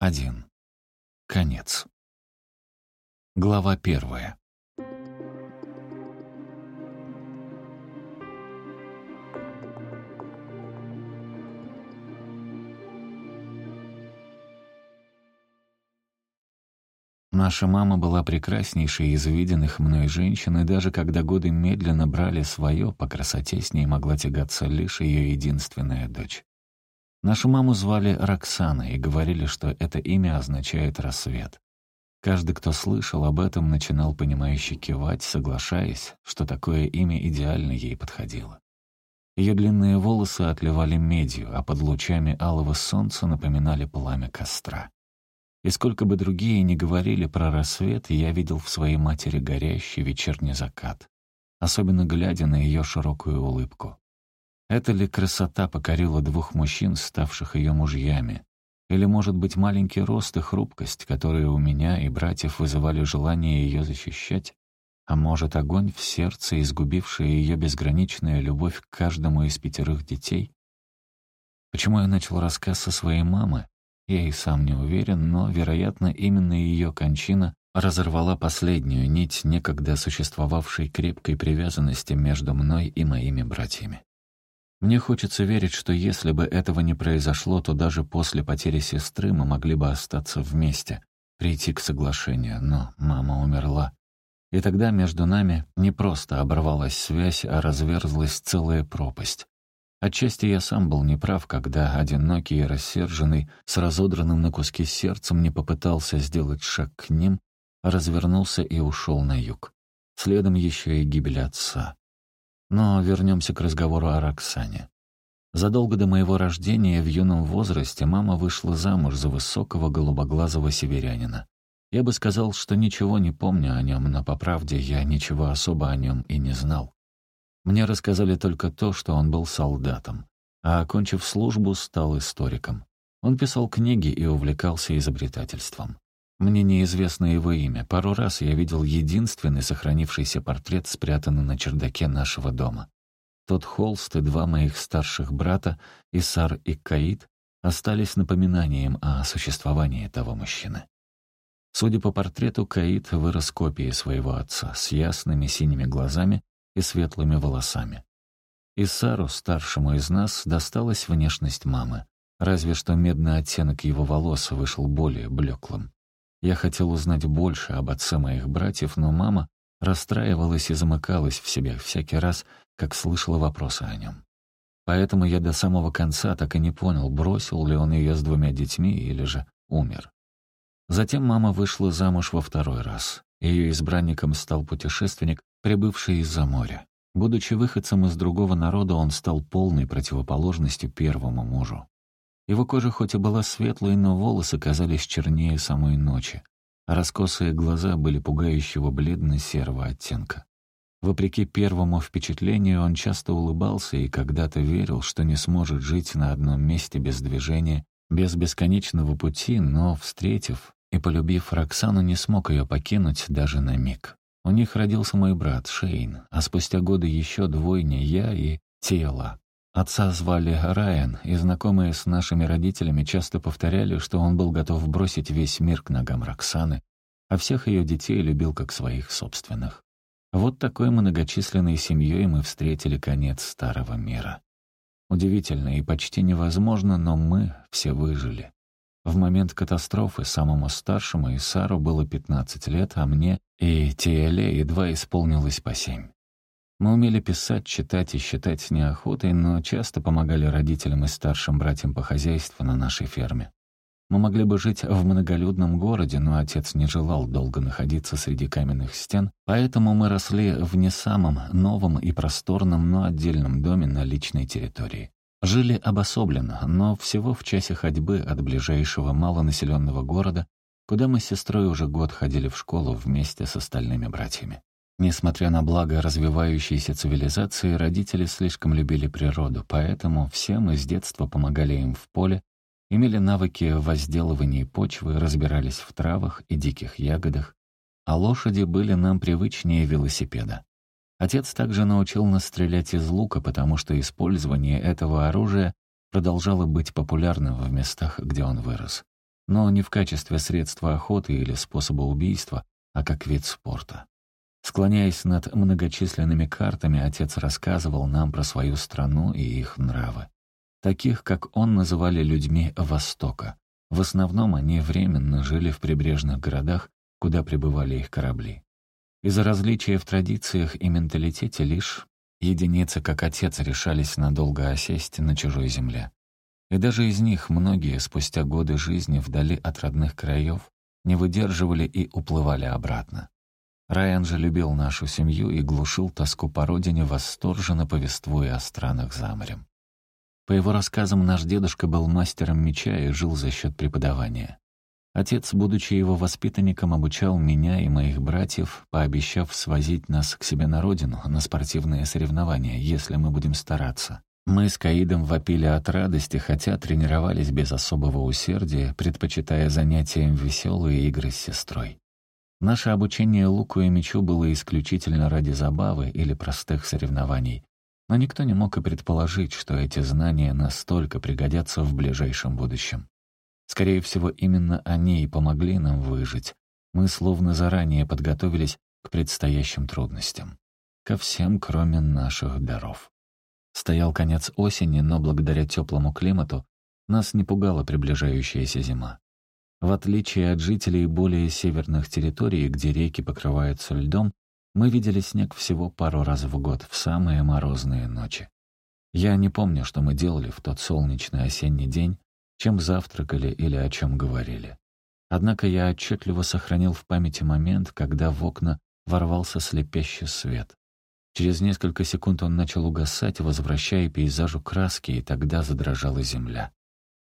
1. Конец. Глава первая. Наша мама была прекраснейшей из виденных мной женщин, и даже когда годы медленно брали свое, по красоте с ней могла тягаться лишь ее единственная дочь. Нашу маму звали Роксана и говорили, что это имя означает «рассвет». Каждый, кто слышал об этом, начинал понимающе кивать, соглашаясь, что такое имя идеально ей подходило. Ее длинные волосы отливали медью, а под лучами алого солнца напоминали пламя костра. И сколько бы другие ни говорили про рассвет, я видел в своей матери горящий вечерний закат, особенно глядя на ее широкую улыбку. Эта ли красота покорила двух мужчин, ставших ее мужьями? Или, может быть, маленький рост и хрупкость, которые у меня и братьев вызывали желание ее защищать? А может, огонь в сердце, изгубивший ее безграничная любовь к каждому из пятерых детей? Почему я начал рассказ со своей мамы? Я и сам не уверен, но, вероятно, именно ее кончина разорвала последнюю нить некогда существовавшей крепкой привязанности между мной и моими братьями. Мне хочется верить, что если бы этого не произошло, то даже после потери сестры мы могли бы остаться вместе, прийти к соглашению, но мама умерла. И тогда между нами не просто оборвалась связь, а разверзлась целая пропасть. Отчасти я сам был неправ, когда одинокий и рассерженный, с разодранным на куски сердцем не попытался сделать шаг к ним, а развернулся и ушел на юг. Следом еще и гибель отца. Но вернемся к разговору о Роксане. Задолго до моего рождения в юном возрасте мама вышла замуж за высокого голубоглазого северянина. Я бы сказал, что ничего не помню о нем, но по правде я ничего особо о нем и не знал. Мне рассказали только то, что он был солдатом, а, окончив службу, стал историком. Он писал книги и увлекался изобретательством. Мне неизвестно его имя. Пару раз я видел единственный сохранившийся портрет, спрятанный на чердаке нашего дома. Тот холст и два моих старших брата, Исар и Каид, остались напоминанием о существовании того мужчины. Судя по портрету, Каид вырос копией своего отца, с ясными синими глазами и светлыми волосами. Исару, старшему из нас, досталась внешность мамы, разве что медный оттенок его волос вышел более блеклым. Я хотел узнать больше об отце моих братьев, но мама расстраивалась и замыкалась в себе всякий раз, как слышала вопросы о нем. Поэтому я до самого конца так и не понял, бросил ли он ее с двумя детьми или же умер. Затем мама вышла замуж во второй раз. Ее избранником стал путешественник, прибывший из-за моря. Будучи выходцем из другого народа, он стал полной противоположностью первому мужу. Его кожа хоть и была светлой, но волосы казались чернее самой ночи, а раскосые глаза были пугающего бледно-серого оттенка. Вопреки первому впечатлению, он часто улыбался и когда-то верил, что не сможет жить на одном месте без движения, без бесконечного пути, но, встретив и полюбив Роксану, не смог ее покинуть даже на миг. У них родился мой брат Шейн, а спустя годы еще двойня я и Тела. Отца звали Райан, и знакомые с нашими родителями часто повторяли, что он был готов бросить весь мир к ногам Роксаны, а всех ее детей любил как своих собственных. Вот такой многочисленной семьей мы встретили конец старого мира. Удивительно и почти невозможно, но мы все выжили. В момент катастрофы самому старшему Исару было 15 лет, а мне и Тиэле едва исполнилось по 7. Мы умели писать, читать и считать с неохотой, но часто помогали родителям и старшим братьям по хозяйству на нашей ферме. Мы могли бы жить в многолюдном городе, но отец не желал долго находиться среди каменных стен, поэтому мы росли в не самом новом и просторном, но отдельном доме на личной территории. Жили обособленно, но всего в часе ходьбы от ближайшего малонаселенного города, куда мы с сестрой уже год ходили в школу вместе с остальными братьями. Несмотря на благо развивающейся цивилизации, родители слишком любили природу, поэтому все мы с детства помогали им в поле, имели навыки в возделывании почвы, разбирались в травах и диких ягодах, а лошади были нам привычнее велосипеда. Отец также научил нас стрелять из лука, потому что использование этого оружия продолжало быть популярным в местах, где он вырос. но не в качестве средства охоты или способа убийства, а как вид спорта. Склоняясь над многочисленными картами, отец рассказывал нам про свою страну и их нравы. Таких, как он, называли людьми Востока. В основном они временно жили в прибрежных городах, куда прибывали их корабли. Из-за различия в традициях и менталитете лишь единицы, как отец, решались надолго осесть на чужой земле. И даже из них многие спустя годы жизни вдали от родных краев не выдерживали и уплывали обратно. Райан же любил нашу семью и глушил тоску по родине, восторженно повествуя о странах за морем. По его рассказам, наш дедушка был мастером меча и жил за счет преподавания. Отец, будучи его воспитанником, обучал меня и моих братьев, пообещав свозить нас к себе на родину на спортивные соревнования, если мы будем стараться. Мы с Каидом вопили от радости, хотя тренировались без особого усердия, предпочитая занятиям веселые игры с сестрой. Наше обучение луку и мечу было исключительно ради забавы или простых соревнований, но никто не мог и предположить, что эти знания настолько пригодятся в ближайшем будущем. Скорее всего, именно они и помогли нам выжить. Мы словно заранее подготовились к предстоящим трудностям. Ко всем, кроме наших даров. Стоял конец осени, но благодаря теплому климату нас не пугала приближающаяся зима. В отличие от жителей более северных территорий, где реки покрываются льдом, мы видели снег всего пару раз в год, в самые морозные ночи. Я не помню, что мы делали в тот солнечный осенний день, чем завтракали или о чем говорили. Однако я отчетливо сохранил в памяти момент, когда в окна ворвался слепящий свет. Через несколько секунд он начал угасать, возвращая пейзажу краски, и тогда задрожала земля.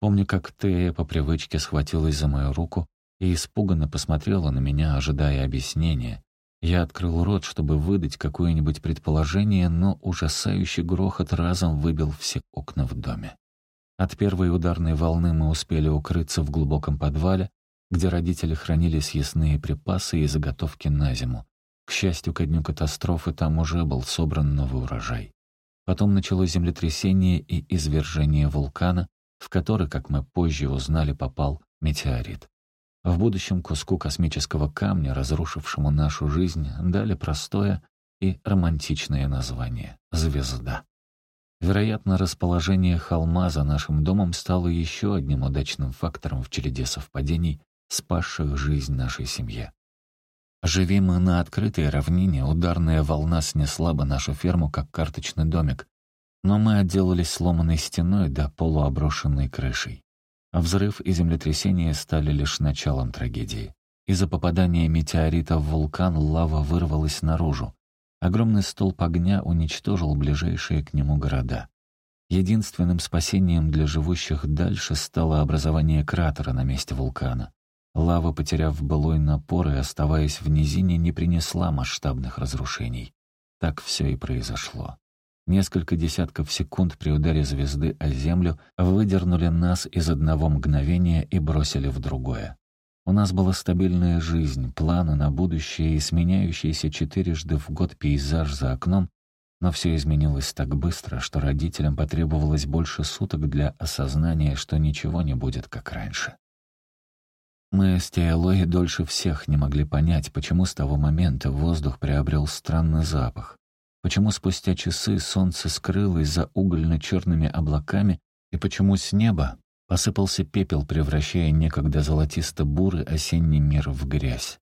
Помню, как Тея по привычке схватилась за мою руку и испуганно посмотрела на меня, ожидая объяснения. Я открыл рот, чтобы выдать какое-нибудь предположение, но ужасающий грохот разом выбил все окна в доме. От первой ударной волны мы успели укрыться в глубоком подвале, где родители хранили съестные припасы и заготовки на зиму. К счастью, ко дню катастрофы там уже был собран новый урожай. Потом началось землетрясение и извержение вулкана, в который, как мы позже узнали, попал метеорит. В будущем куску космического камня, разрушившему нашу жизнь, дали простое и романтичное название — «Звезда». Вероятно, расположение холма за нашим домом стало еще одним удачным фактором в череде совпадений, спасших жизнь нашей семье. Живи мы на открытой равнине, ударная волна снесла бы нашу ферму, как карточный домик. Но мы отделались сломанной стеной да полуоброшенной крышей. А взрыв и землетрясение стали лишь началом трагедии. Из-за попадания метеорита в вулкан лава вырвалась наружу. Огромный столб огня уничтожил ближайшие к нему города. Единственным спасением для живущих дальше стало образование кратера на месте вулкана. Лава, потеряв былой напор и оставаясь в низине, не принесла масштабных разрушений. Так все и произошло. Несколько десятков секунд при ударе звезды о землю выдернули нас из одного мгновения и бросили в другое. У нас была стабильная жизнь, планы на будущее и сменяющийся четырежды в год пейзаж за окном, но все изменилось так быстро, что родителям потребовалось больше суток для осознания, что ничего не будет как раньше. Мы с Теолой дольше всех не могли понять, почему с того момента воздух приобрел странный запах, почему спустя часы солнце скрылось за угольно-черными облаками и почему с неба посыпался пепел, превращая некогда золотисто-бурый осенний мир в грязь.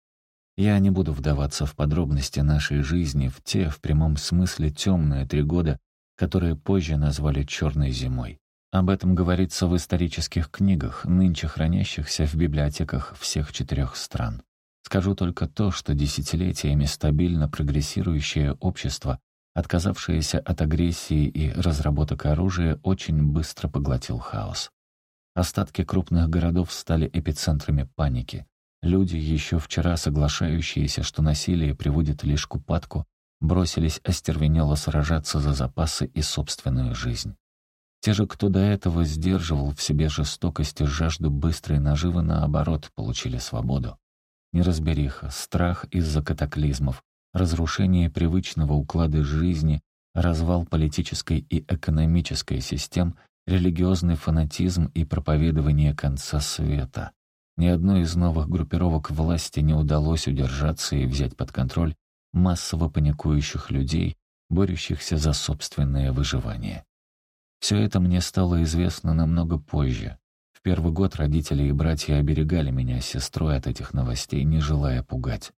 Я не буду вдаваться в подробности нашей жизни, в те, в прямом смысле, темные три года, которые позже назвали «черной зимой». Об этом говорится в исторических книгах, нынче хранящихся в библиотеках всех четырех стран. Скажу только то, что десятилетиями стабильно прогрессирующее общество, отказавшееся от агрессии и разработок оружия, очень быстро поглотил хаос. Остатки крупных городов стали эпицентрами паники. Люди, еще вчера соглашающиеся, что насилие приводит лишь к упадку, бросились остервенело сражаться за запасы и собственную жизнь. Те же, кто до этого сдерживал в себе жестокость и жажду быстрой наживы, наоборот, получили свободу. Неразбериха, страх из-за катаклизмов, разрушение привычного уклада жизни, развал политической и экономической систем, религиозный фанатизм и проповедование конца света. Ни одной из новых группировок власти не удалось удержаться и взять под контроль массово паникующих людей, борющихся за собственное выживание. Все это мне стало известно намного позже. В первый год родители и братья оберегали меня с сестрой от этих новостей, не желая пугать.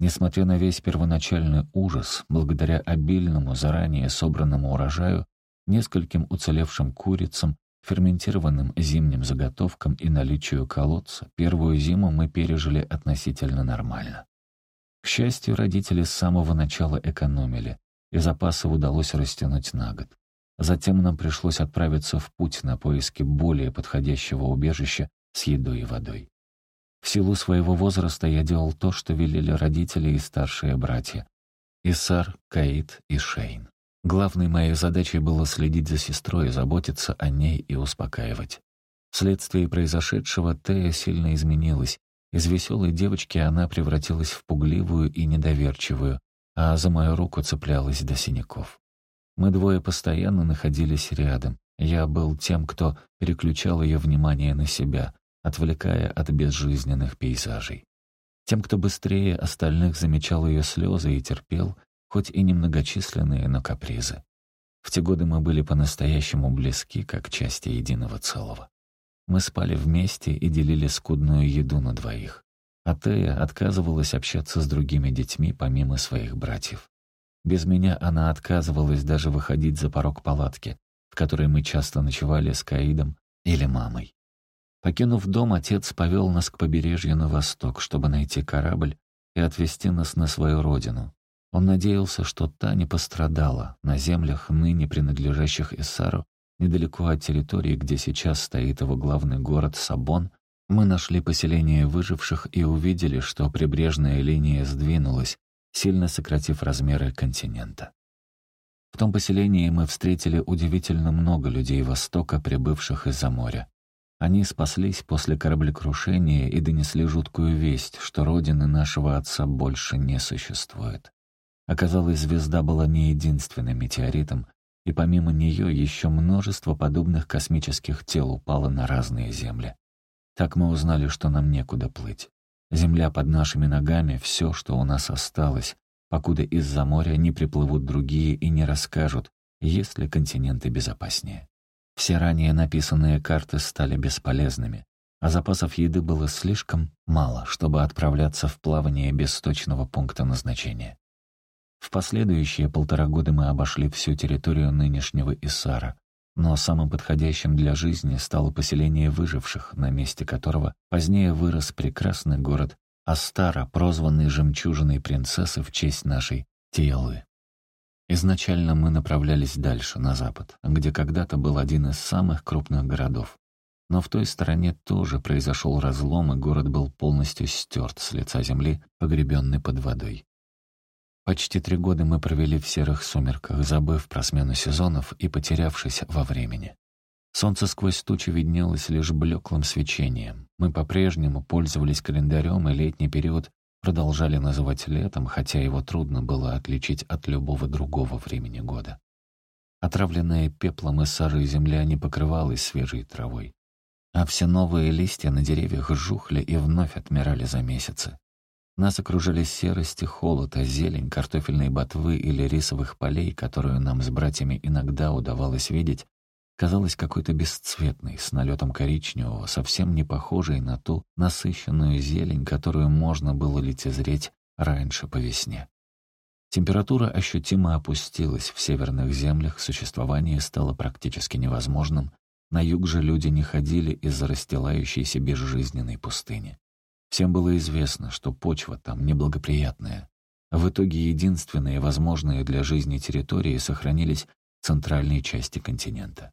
Несмотря на весь первоначальный ужас, благодаря обильному, заранее собранному урожаю, нескольким уцелевшим курицам, ферментированным зимним заготовкам и наличию колодца, первую зиму мы пережили относительно нормально. К счастью, родители с самого начала экономили, и запасы удалось растянуть на год. Затем нам пришлось отправиться в путь на поиски более подходящего убежища с едой и водой. В силу своего возраста я делал то, что велели родители и старшие братья. Исар, Каид и Шейн. Главной моей задачей было следить за сестрой, заботиться о ней и успокаивать. Вследствие произошедшего Тея сильно изменилась. Из веселой девочки она превратилась в пугливую и недоверчивую, а за мою руку цеплялась до синяков. Мы двое постоянно находились рядом. Я был тем, кто переключал ее внимание на себя, отвлекая от безжизненных пейзажей. Тем, кто быстрее остальных замечал ее слезы и терпел, хоть и немногочисленные, но капризы. В те годы мы были по-настоящему близки, как части единого целого. Мы спали вместе и делили скудную еду на двоих. А Тея отказывалась общаться с другими детьми помимо своих братьев. Без меня она отказывалась даже выходить за порог палатки, в которой мы часто ночевали с Каидом или мамой. Покинув дом, отец повел нас к побережью на восток, чтобы найти корабль и отвезти нас на свою родину. Он надеялся, что та не пострадала на землях, ныне принадлежащих Иссару, недалеко от территории, где сейчас стоит его главный город Сабон, мы нашли поселение выживших и увидели, что прибрежная линия сдвинулась, сильно сократив размеры континента. В том поселении мы встретили удивительно много людей Востока, прибывших из-за моря. Они спаслись после кораблекрушения и донесли жуткую весть, что родины нашего отца больше не существует. Оказалось, звезда была не единственным метеоритом, и помимо нее еще множество подобных космических тел упало на разные земли. Так мы узнали, что нам некуда плыть. Земля под нашими ногами — все, что у нас осталось, покуда из-за моря не приплывут другие и не расскажут, есть ли континенты безопаснее. Все ранее написанные карты стали бесполезными, а запасов еды было слишком мало, чтобы отправляться в плавание без точного пункта назначения. В последующие полтора года мы обошли всю территорию нынешнего Исара, но самым подходящим для жизни стало поселение выживших, на месте которого позднее вырос прекрасный город Астара, прозванный «Жемчужиной принцессы» в честь нашей Тиялы. Изначально мы направлялись дальше, на запад, где когда-то был один из самых крупных городов. Но в той стороне тоже произошел разлом, и город был полностью стерт с лица земли, погребенный под водой. Почти три года мы провели в серых сумерках, забыв про смену сезонов и потерявшись во времени. Солнце сквозь тучи виднелось лишь блеклым свечением. Мы по-прежнему пользовались календарем, и летний период продолжали называть летом, хотя его трудно было отличить от любого другого времени года. Отравленная пеплом и сажей земля не покрывалась свежей травой, а все новые листья на деревьях жухли и вновь отмирали за месяцы. Нас окружали серость и холод, а зелень картофельной ботвы или рисовых полей, которую нам с братьями иногда удавалось видеть, казалась какой-то бесцветной, с налетом коричневого, совсем не похожей на ту насыщенную зелень, которую можно было лицезреть раньше по весне. Температура ощутимо опустилась, в северных землях существование стало практически невозможным, на юг же люди не ходили из-за расстилающейся безжизненной пустыни. Всем было известно, что почва там неблагоприятная. В итоге единственные возможные для жизни территории сохранились в центральной части континента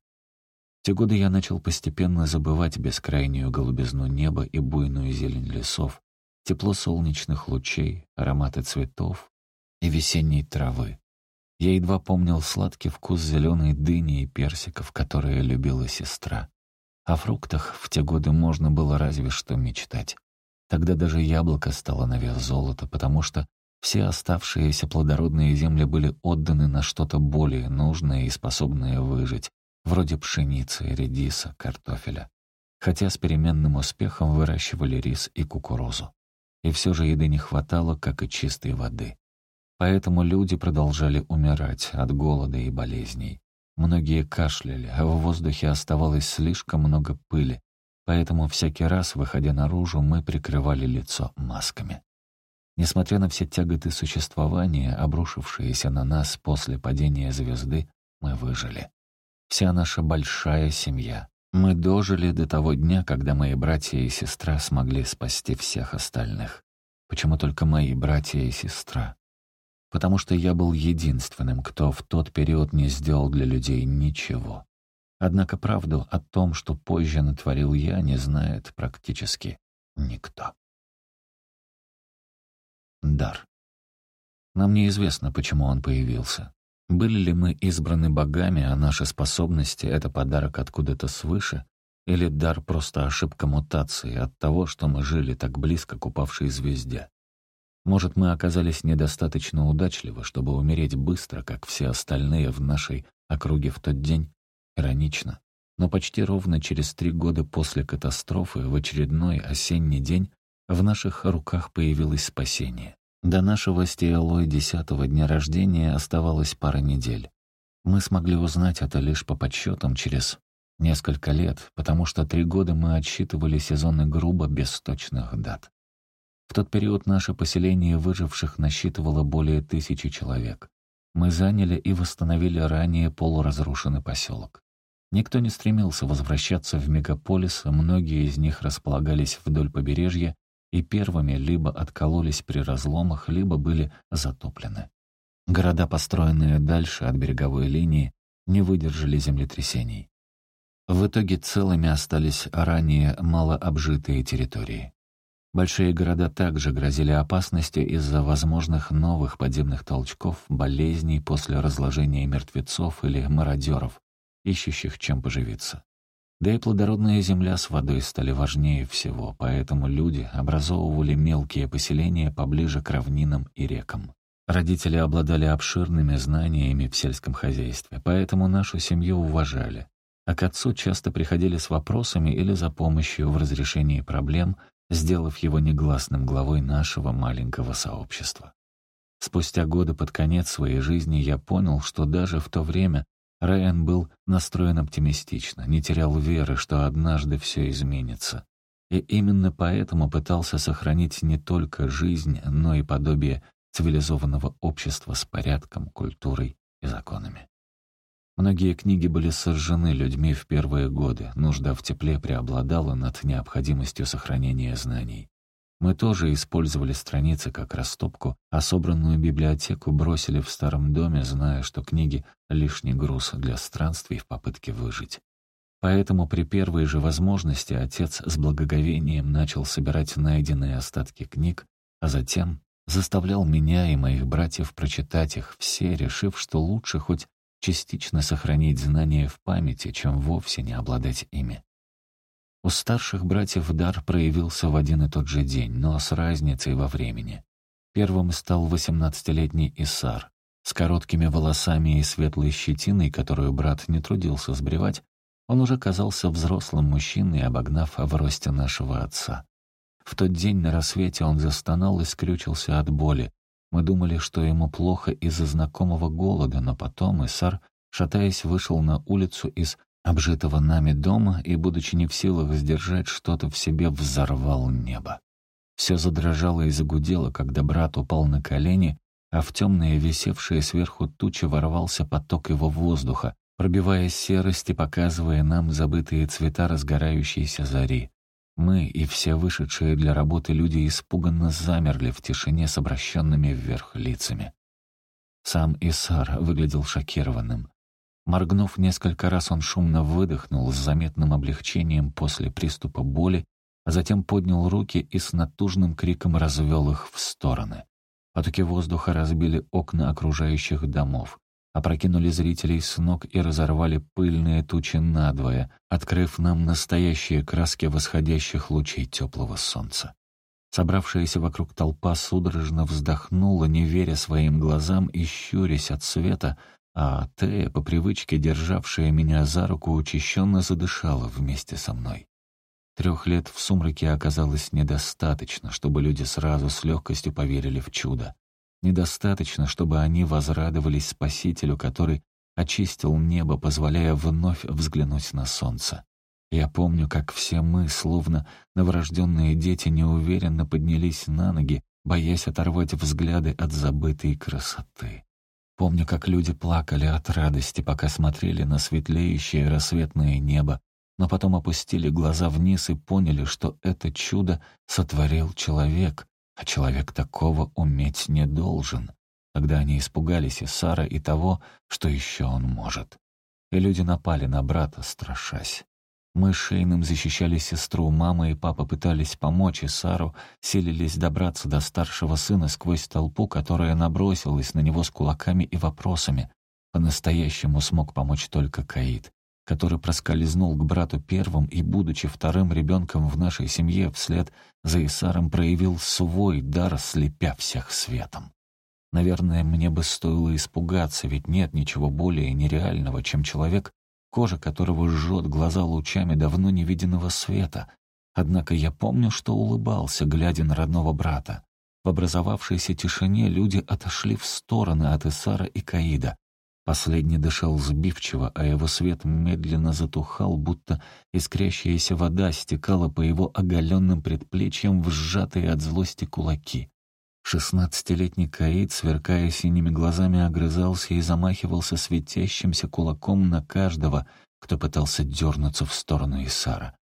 те годы я начал постепенно забывать бескрайнюю голубизну неба и буйную зелень лесов, тепло солнечных лучей, ароматы цветов и весенней травы. Я едва помнил сладкий вкус зеленой дыни и персиков, которые любила сестра. О фруктах в те годы можно было разве что мечтать. Тогда даже яблоко стало на вес золота, потому что все оставшиеся плодородные земли были отданы на что-то более нужное и способное выжить, вроде пшеницы, редиса, картофеля. хотя с переменным успехом выращивали рис и кукурузу. И все же еды не хватало, как и чистой воды. Поэтому люди продолжали умирать от голода и болезней. Многие кашляли, а в воздухе оставалось слишком много пыли, поэтому всякий раз, выходя наружу, мы прикрывали лицо масками. Несмотря на все тяготы существования, обрушившиеся на нас после падения звезды, мы выжили. Вся наша большая семья. Мы дожили до того дня, когда мои братья и сестра смогли спасти всех остальных. Почему только мои братья и сестра? Потому что я был единственным, кто в тот период не сделал для людей ничего. Однако правду о том, что позже натворил я, не знает практически никто. Дар. Нам неизвестно, почему он появился. Были ли мы избраны богами, а наши способности — это подарок откуда-то свыше, или дар просто ошибка мутации от того, что мы жили так близко к упавшей звезде? Может, мы оказались недостаточно удачливы, чтобы умереть быстро, как все остальные в нашей округе в тот день? Иронично. Но почти ровно через три года после катастрофы, в очередной осенний день, в наших руках появилось спасение. До нашего с Тиалой десятого дня рождения оставалось пара недель. Мы смогли узнать это лишь по подсчетам через несколько лет, потому что три года мы отсчитывали сезоны грубо, без точных дат. В тот период наше поселение выживших насчитывало более тысячи человек. Мы заняли и восстановили ранее полуразрушенный поселок. Никто не стремился возвращаться в мегаполис, многие из них располагались вдоль побережья и первыми либо откололись при разломах, либо были затоплены. Города, построенные дальше от береговой линии, не выдержали землетрясений. В итоге целыми остались ранее малообжитые территории. Большие города также грозили опасностью из-за возможных новых подземных толчков, болезней после разложения мертвецов или мародеров, ищущих чем поживиться. Да и плодородная земля с водой стали важнее всего, поэтому люди образовывали мелкие поселения поближе к равнинам и рекам. Родители обладали обширными знаниями в сельском хозяйстве, поэтому нашу семью уважали. А к отцу часто приходили с вопросами или за помощью в разрешении проблем, сделав его негласным главой нашего маленького сообщества. Спустя годы под конец своей жизни я понял, что даже в то время Райан был настроен оптимистично, не терял веры, что однажды все изменится. И именно поэтому пытался сохранить не только жизнь, но и подобие цивилизованного общества с порядком, культурой и законами. Многие книги были сожжены людьми в первые годы, нужда в тепле преобладала над необходимостью сохранения знаний. Мы тоже использовали страницы как растопку, а собранную библиотеку бросили в старом доме, зная, что книги — лишний груз для странствий в попытке выжить. Поэтому при первой же возможности отец с благоговением начал собирать найденные остатки книг, а затем заставлял меня и моих братьев прочитать их все, решив, что лучше хоть частично сохранить знания в памяти, чем вовсе не обладать ими. У старших братьев дар проявился в один и тот же день, но с разницей во времени. Первым стал восемнадцатилетний Исар. С короткими волосами и светлой щетиной, которую брат не трудился сбривать, он уже казался взрослым мужчиной, обогнав в росте нашего отца. В тот день на рассвете он застонал и скрючился от боли. Мы думали, что ему плохо из-за знакомого голода, но потом Исар, шатаясь, вышел на улицу из обжитого нами дома и, будучи не в силах сдержать что-то в себе, взорвал небо. Все задрожало и загудело, когда брат упал на колени, а в темные, висевшие сверху тучи ворвался поток его воздуха, пробивая серость и показывая нам забытые цвета разгорающейся зари. Мы и все вышедшие для работы люди испуганно замерли в тишине с обращенными вверх лицами. Сам Исар выглядел шокированным. Моргнув несколько раз, он шумно выдохнул с заметным облегчением после приступа боли, а затем поднял руки и с натужным криком развел их в стороны. Потоки воздуха разбили окна окружающих домов, опрокинули зрителей с ног и разорвали пыльные тучи надвое, открыв нам настоящие краски восходящих лучей теплого солнца. Собравшаяся вокруг толпа судорожно вздохнула, не веря своим глазам и щурясь от света — а Тея, по привычке державшая меня за руку, учащенно задышала вместе со мной. Трех лет в сумраке оказалось недостаточно, чтобы люди сразу с легкостью поверили в чудо. Недостаточно, чтобы они возрадовались Спасителю, который очистил небо, позволяя вновь взглянуть на солнце. Я помню, как все мы, словно новорожденные дети, неуверенно поднялись на ноги, боясь оторвать взгляды от забытой красоты. Помню, как люди плакали от радости, пока смотрели на светлеющее рассветное небо, но потом опустили глаза вниз и поняли, что это чудо сотворил человек, а человек такого уметь не должен. Тогда они испугались и Сара, и того, что еще он может. И люди напали на брата, страшась. Мы с Шейном защищали сестру, мама и папа пытались помочь, и Сару силились добраться до старшего сына сквозь толпу, которая набросилась на него с кулаками и вопросами. По-настоящему смог помочь только Каид который проскользнул к брату первым и, будучи вторым ребенком в нашей семье, вслед за Исаром проявил свой дар, слепя всех светом. Наверное, мне бы стоило испугаться, ведь нет ничего более нереального, чем человек, кожа которого жжет глаза лучами давно невиденного света. Однако я помню, что улыбался, глядя на родного брата. В образовавшейся тишине люди отошли в стороны от Исара и Каида. Последний дышал сбивчиво, а его свет медленно затухал, будто искрящаяся вода стекала по его оголенным предплечьям в сжатые от злости кулаки. Шестнадцатилетний Каид, сверкая синими глазами, огрызался и замахивался светящимся кулаком на каждого, кто пытался дернуться в сторону Исара.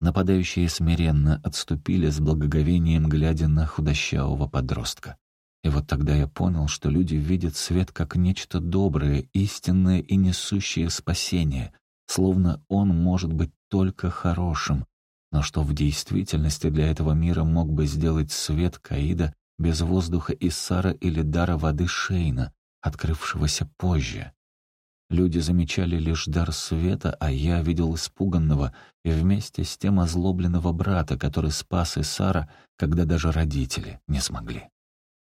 Нападающие смиренно отступили с благоговением, глядя на худощавого подростка. И вот тогда я понял, что люди видят свет как нечто доброе, истинное и несущее спасение, словно он может быть только хорошим, но что в действительности для этого мира мог бы сделать свет Каида без воздуха Иссара или дара воды Шейна, открывшегося позже. Люди замечали лишь дар света, а я видел испуганного и вместе с тем озлобленного брата, который спас Исара, когда даже родители не смогли.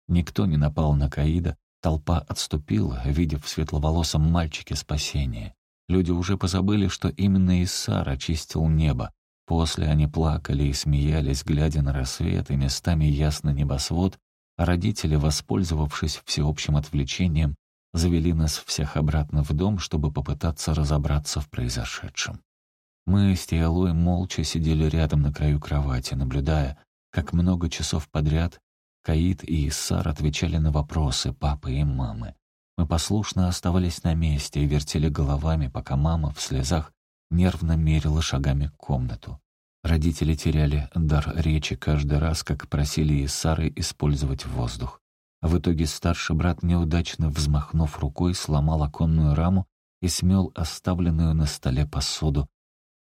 Никто не напал на Каида, толпа отступила, видев в светловолосом мальчике спасение. Люди уже позабыли, что именно Иссар очистил небо. После они плакали и смеялись, глядя на рассвет и местами ясный небосвод, а родители, воспользовавшись всеобщим отвлечением, завели нас всех обратно в дом, чтобы попытаться разобраться в произошедшем. Мы с Тиалой молча сидели рядом на краю кровати, наблюдая, как много часов подряд Каид и Иссар отвечали на вопросы папы и мамы. Мы послушно оставались на месте и вертели головами, пока мама в слезах нервно мерила шагами комнату. Родители теряли дар речи каждый раз, как просили Иссары использовать воздух. В итоге старший брат, неудачно взмахнув рукой, сломал оконную раму и смел оставленную на столе посуду.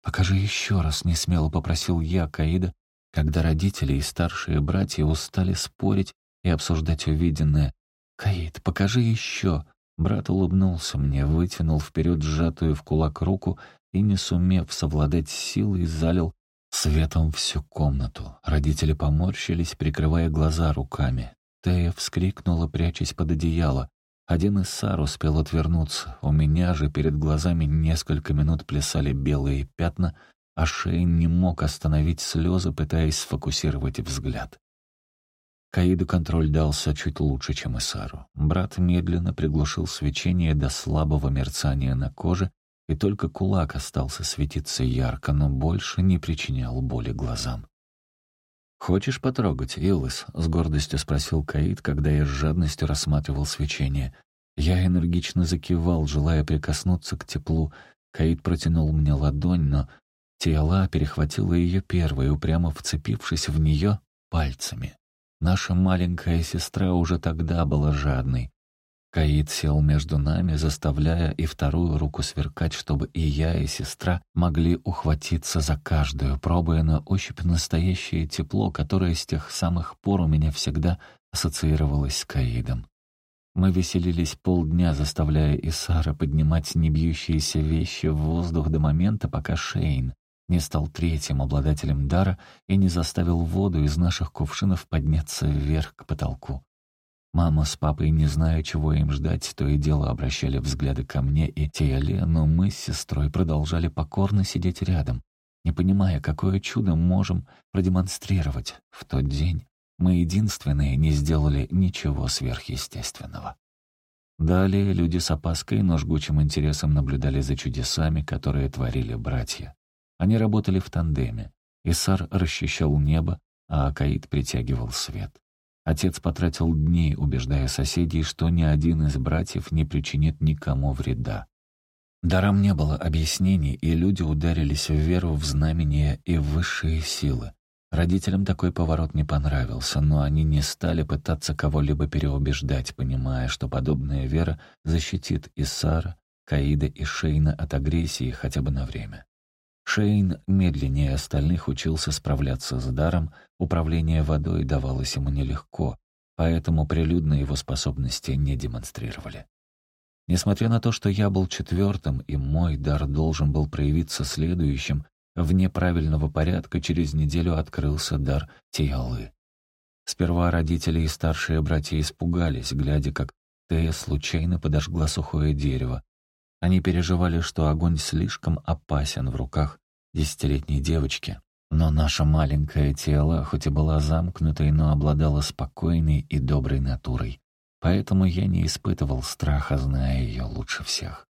«Покажи еще раз», — несмело попросил я Каида, когда родители и старшие братья устали спорить и обсуждать увиденное. «Каид, покажи еще!» Брат улыбнулся мне, вытянул вперед сжатую в кулак руку и, не сумев совладать силой, залил светом всю комнату. Родители поморщились, прикрывая глаза руками. Тея вскрикнула, прячась под одеяло. Один из сар успел отвернуться. У меня же перед глазами несколько минут плясали белые пятна — а Шейн не мог остановить слезы, пытаясь сфокусировать взгляд. Каиду контроль дался чуть лучше, чем Исару. Брат медленно приглушил свечение до слабого мерцания на коже, и только кулак остался светиться ярко, но больше не причинял боли глазам. «Хочешь потрогать, Иллис?» — с гордостью спросил Каид, когда я с жадностью рассматривал свечение. Я энергично закивал, желая прикоснуться к теплу. Каид протянул мне ладонь, но Тиала перехватила ее первой, упрямо вцепившись в нее пальцами. Наша маленькая сестра уже тогда была жадной. Каид сел между нами, заставляя и вторую руку сверкать, чтобы и я, и сестра могли ухватиться за каждую, пробуя на ощупь настоящее тепло, которое с тех самых пор у меня всегда ассоциировалось с Каидом. Мы веселились полдня, заставляя Исара поднимать небьющиеся вещи в воздух до момента, пока Шейн не стал третьим обладателем дара и не заставил воду из наших кувшинов подняться вверх к потолку. Мама с папой, не зная, чего им ждать, то и дело обращали взгляды ко мне и Тиале, но мы с сестрой продолжали покорно сидеть рядом. не понимая, какое чудо можем продемонстрировать. В тот день мы единственные не сделали ничего сверхъестественного. Далее люди с опаской, но жгучим интересом наблюдали за чудесами, которые творили братья. Они работали в тандеме. Исар расчищал небо, а Акаид притягивал свет. Отец потратил дни, убеждая соседей, что ни один из братьев не причинит никому вреда. Дарам не было объяснений, и люди ударились в веру в знамения и в высшие силы. Родителям такой поворот не понравился, но они не стали пытаться кого-либо переубеждать, понимая, что подобная вера защитит Исара, Каида и Шейна от агрессии хотя бы на время. Шейн медленнее остальных учился справляться с даром, управление водой давалось ему нелегко, поэтому прилюдно его способности не демонстрировали. Несмотря на то, что я был четвертым, и мой дар должен был проявиться следующим, вне правильного порядка через неделю открылся дар Тиалы. Сперва родители и старшие братья испугались, глядя, как Тея случайно подожгла сухое дерево, они переживали, что огонь слишком опасен в руках десятилетней девочки. Но наша маленькое тело, хоть и была замкнутой, но обладала спокойной и доброй натурой. Поэтому я не испытывал страха, зная ее лучше всех.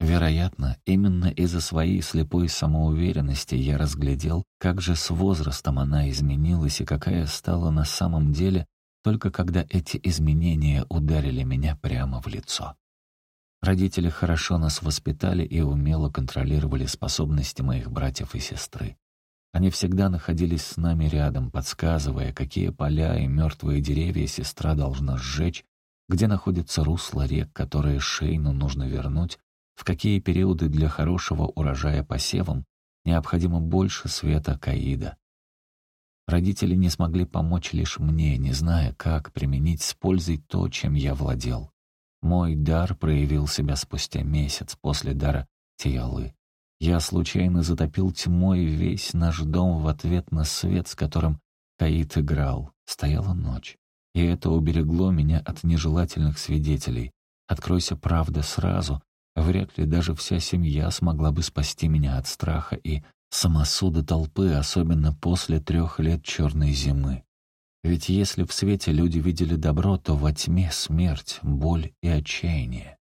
Вероятно, именно из-за своей слепой самоуверенности я разглядел, как же с возрастом она изменилась и какая стала на самом деле, только когда эти изменения ударили меня прямо в лицо. Родители хорошо нас воспитали и умело контролировали способности моих братьев и сестры. Они всегда находились с нами рядом, подсказывая, какие поля и мертвые деревья сестра должна сжечь, где находится русло рек, которые Шейну нужно вернуть, в какие периоды для хорошего урожая посевом необходимо больше света Каида. Родители не смогли помочь лишь мне, не зная, как применить с пользой то, чем я владел. Мой дар проявил себя спустя месяц после дара Тиалы. Я случайно затопил тьмой весь наш дом в ответ на свет, с которым Каит играл. Стояла ночь. И это уберегло меня от нежелательных свидетелей. Откройся правда сразу, вряд ли даже вся семья смогла бы спасти меня от страха и самосуда толпы, особенно после трех лет черной зимы. Ведь если в свете люди видели добро, то во тьме смерть, боль и отчаяние.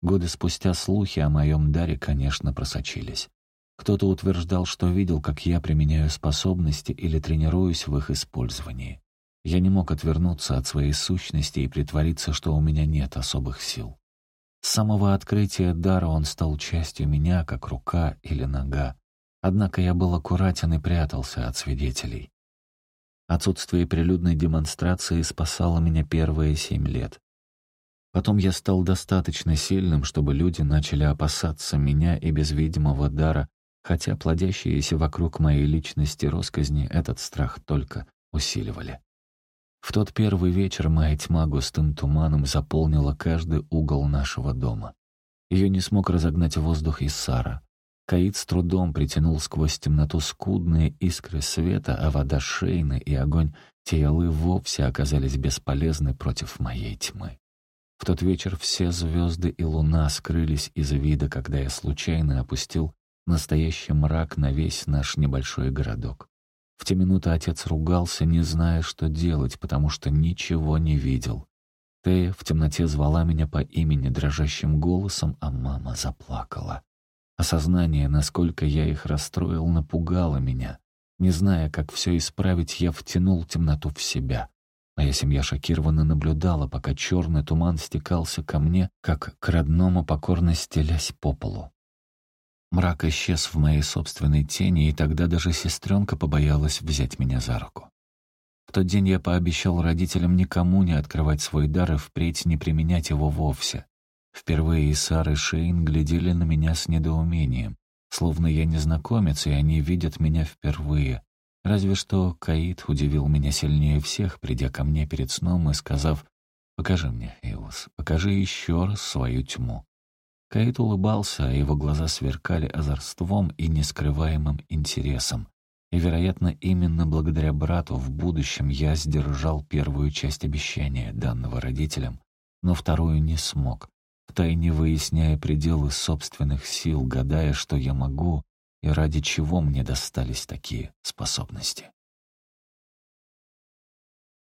Годы спустя слухи о моем даре, конечно, просочились. Кто-то утверждал, что видел, как я применяю способности или тренируюсь в их использовании. Я не мог отвернуться от своей сущности и притвориться, что у меня нет особых сил. С самого открытия дара он стал частью меня, как рука или нога. Однако я был аккуратен и прятался от свидетелей. Отсутствие прилюдной демонстрации спасало меня первые семь лет. Потом я стал достаточно сильным, чтобы люди начали опасаться меня и без видимого дара, хотя плодящиеся вокруг моей личности росказни этот страх только усиливали. В тот первый вечер моя тьма густым туманом заполнила каждый угол нашего дома. Ее не смог разогнать воздух из Сара. Каид с трудом притянул сквозь темноту скудные искры света, а вода Шейны и огонь Тиялы вовсе оказались бесполезны против моей тьмы. В тот вечер все звезды и луна скрылись из вида, когда я случайно опустил настоящий мрак на весь наш небольшой городок. В те минуты отец ругался, не зная, что делать, потому что ничего не видел. Тея в темноте звала меня по имени дрожащим голосом, а мама заплакала. Осознание, насколько я их расстроил, напугало меня. Не зная, как все исправить, я втянул темноту в себя. Моя семья шокированно наблюдала, пока черный туман стекался ко мне, как к родному покорно стелясь по полу. Мрак исчез в моей собственной тени, и тогда даже сестренка побоялась взять меня за руку. В тот день я пообещал родителям никому не открывать свой дар и впредь не применять его вовсе. Впервые Исар и Шейн глядели на меня с недоумением, словно я незнакомец, и они видят меня впервые. Разве что Каид удивил меня сильнее всех, придя ко мне перед сном и сказав «Покажи мне, Иос, покажи еще раз свою тьму». Каид улыбался, а его глаза сверкали озорством и нескрываемым интересом. И, вероятно, именно благодаря брату в будущем я сдержал первую часть обещания, данного родителям, но вторую не смог, втайне выясняя пределы собственных сил, гадая, что я могу, и ради чего мне достались такие способности.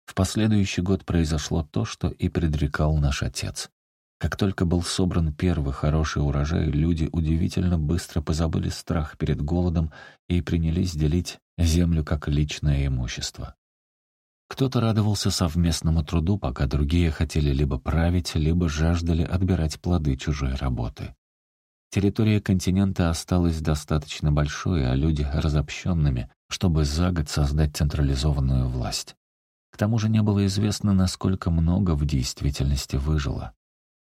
В последующий год произошло то, что и предрекал наш отец. Как только был собран первый хороший урожай, люди удивительно быстро позабыли страх перед голодом и принялись делить землю как личное имущество. Кто-то радовался совместному труду, пока другие хотели либо править, либо жаждали отбирать плоды чужой работы. Территория континента осталась достаточно большой, а люди разобщенными, чтобы за год создать централизованную власть. К тому же не было известно, насколько много в действительности выжило.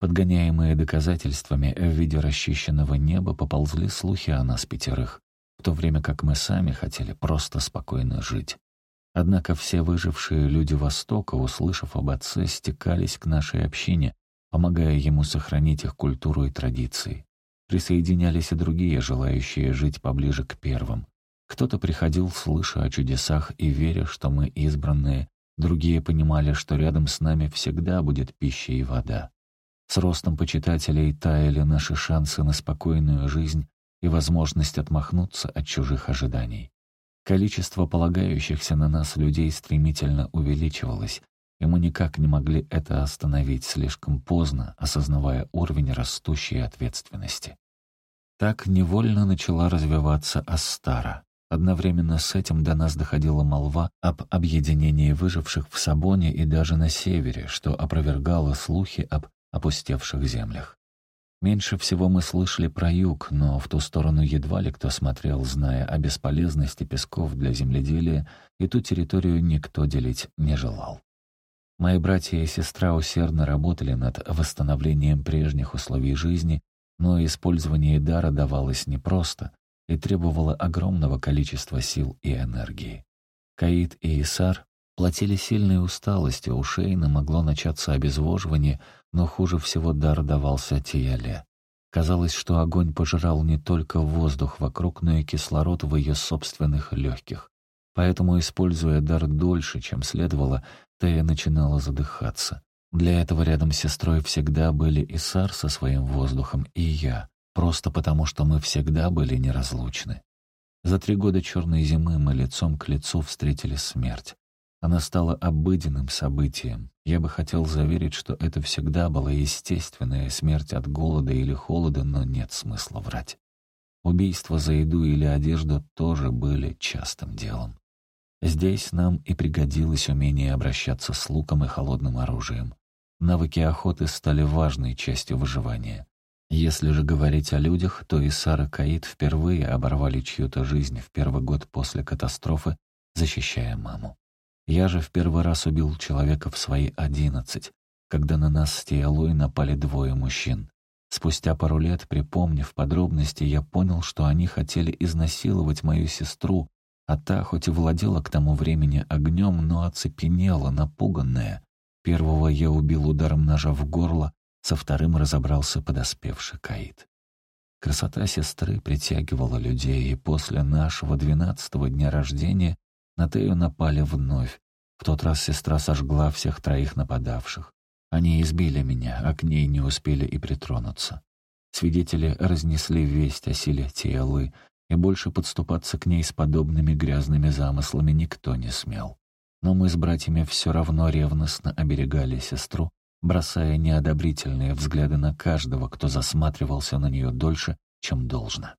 Подгоняемые доказательствами в виде расчищенного неба поползли слухи о нас пятерых, в то время как мы сами хотели просто спокойно жить. Однако все выжившие люди Востока, услышав об отце, стекались к нашей общине, помогая ему сохранить их культуру и традиции. Присоединялись и другие, желающие жить поближе к первым. Кто-то приходил, слыша о чудесах и веря, что мы избранные, другие понимали, что рядом с нами всегда будет пища и вода. С ростом почитателей таяли наши шансы на спокойную жизнь и возможность отмахнуться от чужих ожиданий. Количество полагающихся на нас людей стремительно увеличивалось, и мы никак не могли это остановить слишком поздно, осознавая уровень растущей ответственности. Так невольно начала развиваться Астара. Одновременно с этим до нас доходила молва об объединении выживших в Сабоне и даже на севере, что опровергало слухи об опустевших землях. Меньше всего мы слышали про юг, но в ту сторону едва ли кто смотрел, зная о бесполезности песков для земледелия, и ту территорию никто делить не желал. Мои братья и сестра усердно работали над восстановлением прежних условий жизни, но использование дара давалось непросто и требовало огромного количества сил и энергии. Каид и Исар платили сильной усталостью, у Шейна могло начаться обезвоживание, но хуже всего дар давался Тияле. Казалось, что огонь пожирал не только воздух вокруг, но и кислород в ее собственных легких. Поэтому, используя дар дольше, чем следовало, Тея начинала задыхаться. Для этого рядом с сестрой всегда были Исар со своим воздухом и я, просто потому что мы всегда были неразлучны. За три года черной зимы мы лицом к лицу встретили смерть. Она стала обыденным событием. Я бы хотел заверить, что это всегда была естественная смерть от голода или холода, но нет смысла врать. Убийства за еду или одежду тоже были частым делом. Здесь нам и пригодилось умение обращаться с луком и холодным оружием. Навыки охоты стали важной частью выживания. Если же говорить о людях, то и Сара Каид впервые оборвали чью-то жизнь в первый год после катастрофы, защищая маму. Я же в первый раз убил человека в свои одиннадцать, когда на нас с Тиалой напали двое мужчин. Спустя пару лет, припомнив подробности, я понял, что они хотели изнасиловать мою сестру, а та, хоть и владела к тому времени огнем, но оцепенела, напуганная. Первого я убил ударом ножа в горло, со вторым разобрался подоспевший Каид. Красота сестры притягивала людей, и после нашего двенадцатого дня рождения на Тею напали вновь. В тот раз сестра сожгла всех троих нападавших. Они избили меня, а к ней не успели и притронуться. Свидетели разнесли весть о силе Тиэлы, и больше подступаться к ней с подобными грязными замыслами никто не смел. Но мы с братьями все равно ревностно оберегали сестру, бросая неодобрительные взгляды на каждого, кто засматривался на нее дольше, чем должно.